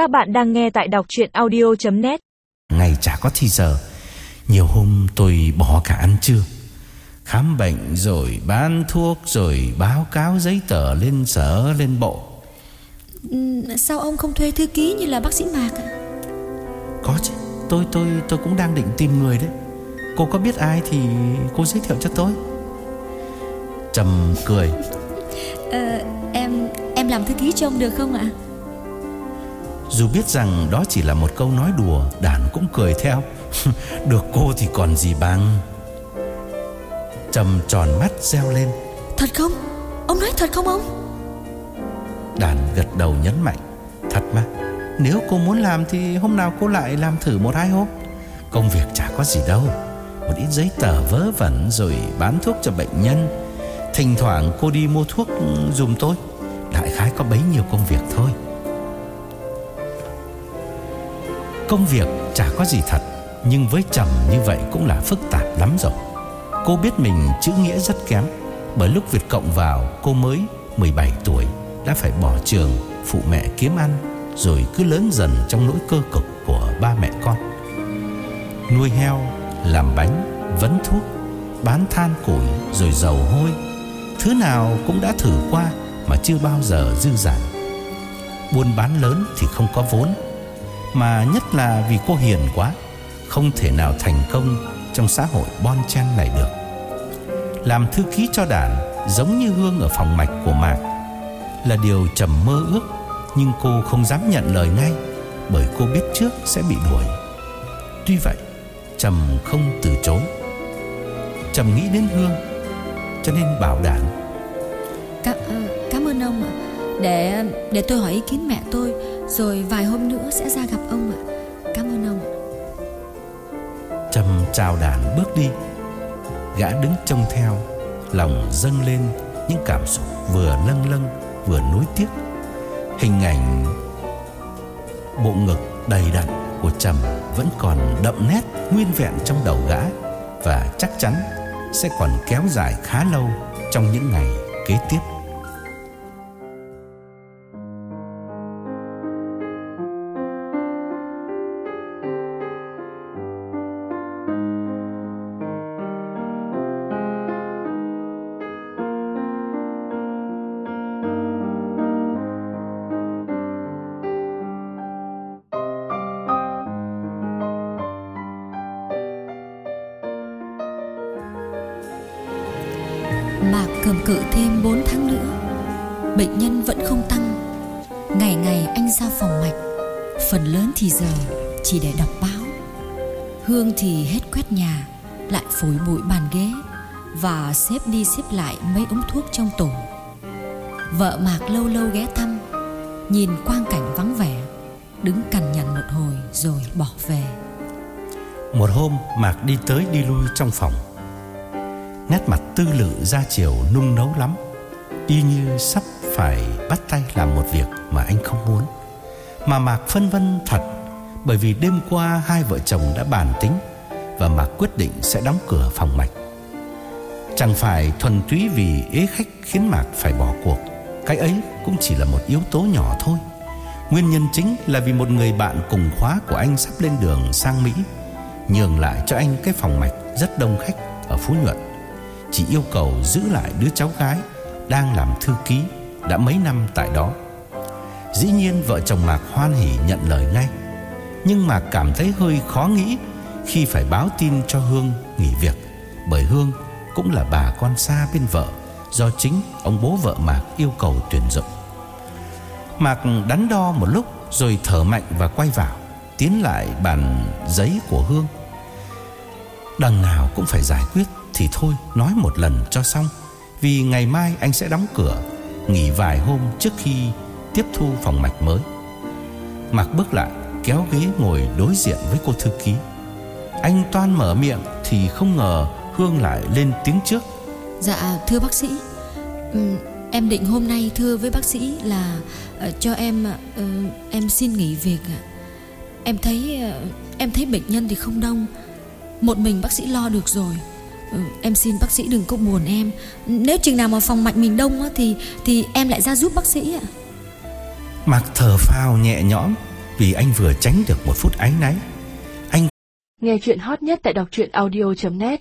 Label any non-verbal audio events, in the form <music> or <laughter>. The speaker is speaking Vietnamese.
Các bạn đang nghe tại đọc chuyện audio.net Ngày chả có thì giờ Nhiều hôm tôi bỏ cả ăn trưa. Khám bệnh rồi bán thuốc Rồi báo cáo giấy tờ lên sở lên bộ. Ừ, Sao ông không thuê thư ký như là bác sĩ Mạc ạ? Có chứ Tôi tôi tôi cũng đang định tìm người đấy. Cô có biết ai thì cô giới thiệu cho tôi. Trầm cười. Ờ, em em làm thư ký cho ông được không ạ? Dù biết rằng đó chỉ là một câu nói đùa Đàn cũng cười theo. <laughs> Được cô thì còn gì bằng. Trầm tròn mắt reo lên. Thật không? Ông nói thật không ông? Đàn gật đầu nhấn mạnh. Thật mà. Nếu cô muốn làm thì hôm nào cô lại làm thử một hai hôm. Công việc chả có gì đâu. Một ít giấy tờ vớ vẩn Rồi bán thuốc cho bệnh nhân. Thỉnh thoảng cô đi mua thuốc dùm tôi. Đại khái có bấy nhiêu công việc thôi Công việc chả có gì thật Nhưng với chồng như vậy cũng là phức tạp lắm rồi. Cô biết mình chữ nghĩa rất kém Bởi lúc Việt Cộng vào cô mới 17 tuổi Đã phải bỏ trường phụ mẹ kiếm ăn Rồi cứ lớn dần trong nỗi cơ cực của ba mẹ con. Nuôi heo, làm bánh, vấn thuốc Bán than củi rồi dầu hôi Thứ nào cũng đã thử qua Mà chưa bao giờ dư dả. Buôn bán lớn thì không có vốn mà nhất là vì cô hiền quá Không thể nào thành công Trong xã hội bon chen này được. Làm thư ký cho đàn Giống như Hương ở phòng mạch của Mạc Là điều trầm mơ ước Nhưng cô không dám nhận lời ngay Bởi cô biết trước sẽ bị đuổi. Tuy vậy Trầm không từ chối. Trầm nghĩ đến Hương Cho nên bảo đàn Cả, ờ, cảm ơn ông ạ. Để để tôi hỏi ý kiến mẹ tôi rồi vài hôm nữa sẽ ra gặp ông ạ. Cảm ơn ông. ạ. Trầm chào đàn bước đi Gã đứng trông theo, Lòng dâng lên, những cảm xúc vừa lâng lâng, vừa nối tiếc Hình ảnh bộ ngực đầy đặn của Trầm vẫn còn đậm nét, nguyên vẹn trong đầu gã Và chắc chắn sẽ còn kéo dài khá lâu trong những ngày kế tiếp Mạc cầm cự thêm 4 tháng nữa. Bệnh nhân vẫn không tăng. Ngày ngày anh ra phòng mạch, phần lớn thì giờ chỉ để đọc báo. Hương thì hết quét nhà, lại phủi bụi bàn ghế và xếp đi xếp lại mấy ống thuốc trong tủ. Vợ Mạc lâu lâu ghé thăm, nhìn quang cảnh vắng vẻ, đứng cằn nhằn một hồi rồi bỏ về. Một hôm Mạc đi tới đi lui trong phòng Nét mặt tư lự ra chiều nung nấu lắm. Y như sắp phải bắt tay làm một việc mà anh không muốn. Mà Mạc phân vân thật, Bởi vì đêm qua hai vợ chồng đã bàn tính Và Mạc quyết định sẽ đóng cửa phòng mạch. Chẳng phải thuần túy vì ế khách khiến Mạc phải bỏ cuộc, Cái ấy cũng chỉ là một yếu tố nhỏ thôi. Nguyên nhân chính là vì một người bạn cùng khóa của anh sắp lên đường sang Mỹ, Nhường lại cho anh cái phòng mạch rất đông khách ở Phú Nhuận. Chỉ yêu cầu giữ lại đứa cháu gái Đang làm thư ký đã mấy năm tại đó. Dĩ nhiên vợ chồng Mạc hoan hỉ nhận lời ngay, Nhưng Mạc cảm thấy hơi khó nghĩ Khi phải báo tin cho Hương nghỉ việc, Bởi Hương cũng là bà con xa bên vợ, Do chính ông bố vợ Mạc yêu cầu tuyển dụng. Mạc đắn đo một lúc Rồi thở mạnh và quay vào, Tiến lại bàn giấy của Hương. Đằng nào cũng phải giải quyết Thì thôi, nói một lần cho xong. Vì ngày mai anh sẽ đóng cửa, Nghỉ vài hôm trước khi Tiếp thu phòng mạch mới. Mạc bước lại, kéo ghế ngồi đối diện với cô thư ký. Anh toan mở miệng Thì không ngờ Hương lại lên tiếng trước. Dạ thưa bác sĩ. Ừ, em định hôm nay thưa với bác sĩ là ờ, Cho em ờ, Em xin nghỉ việc ạ. Em thấy ờ, Em thấy bệnh nhân thì không đông. Một mình bác sĩ lo được rồi. Ừ, Em xin bác sĩ đừng có buồn em. Nếu chừng nào mà phòng mạch mình đông á, Thì thì em lại ra giúp bác sĩ ạ. Mạc thở phào nhẹ nhõm vì anh vừa tránh được một phút áy náy. Anh Nghe chuyện hot nhất tại đọc truyện audio.net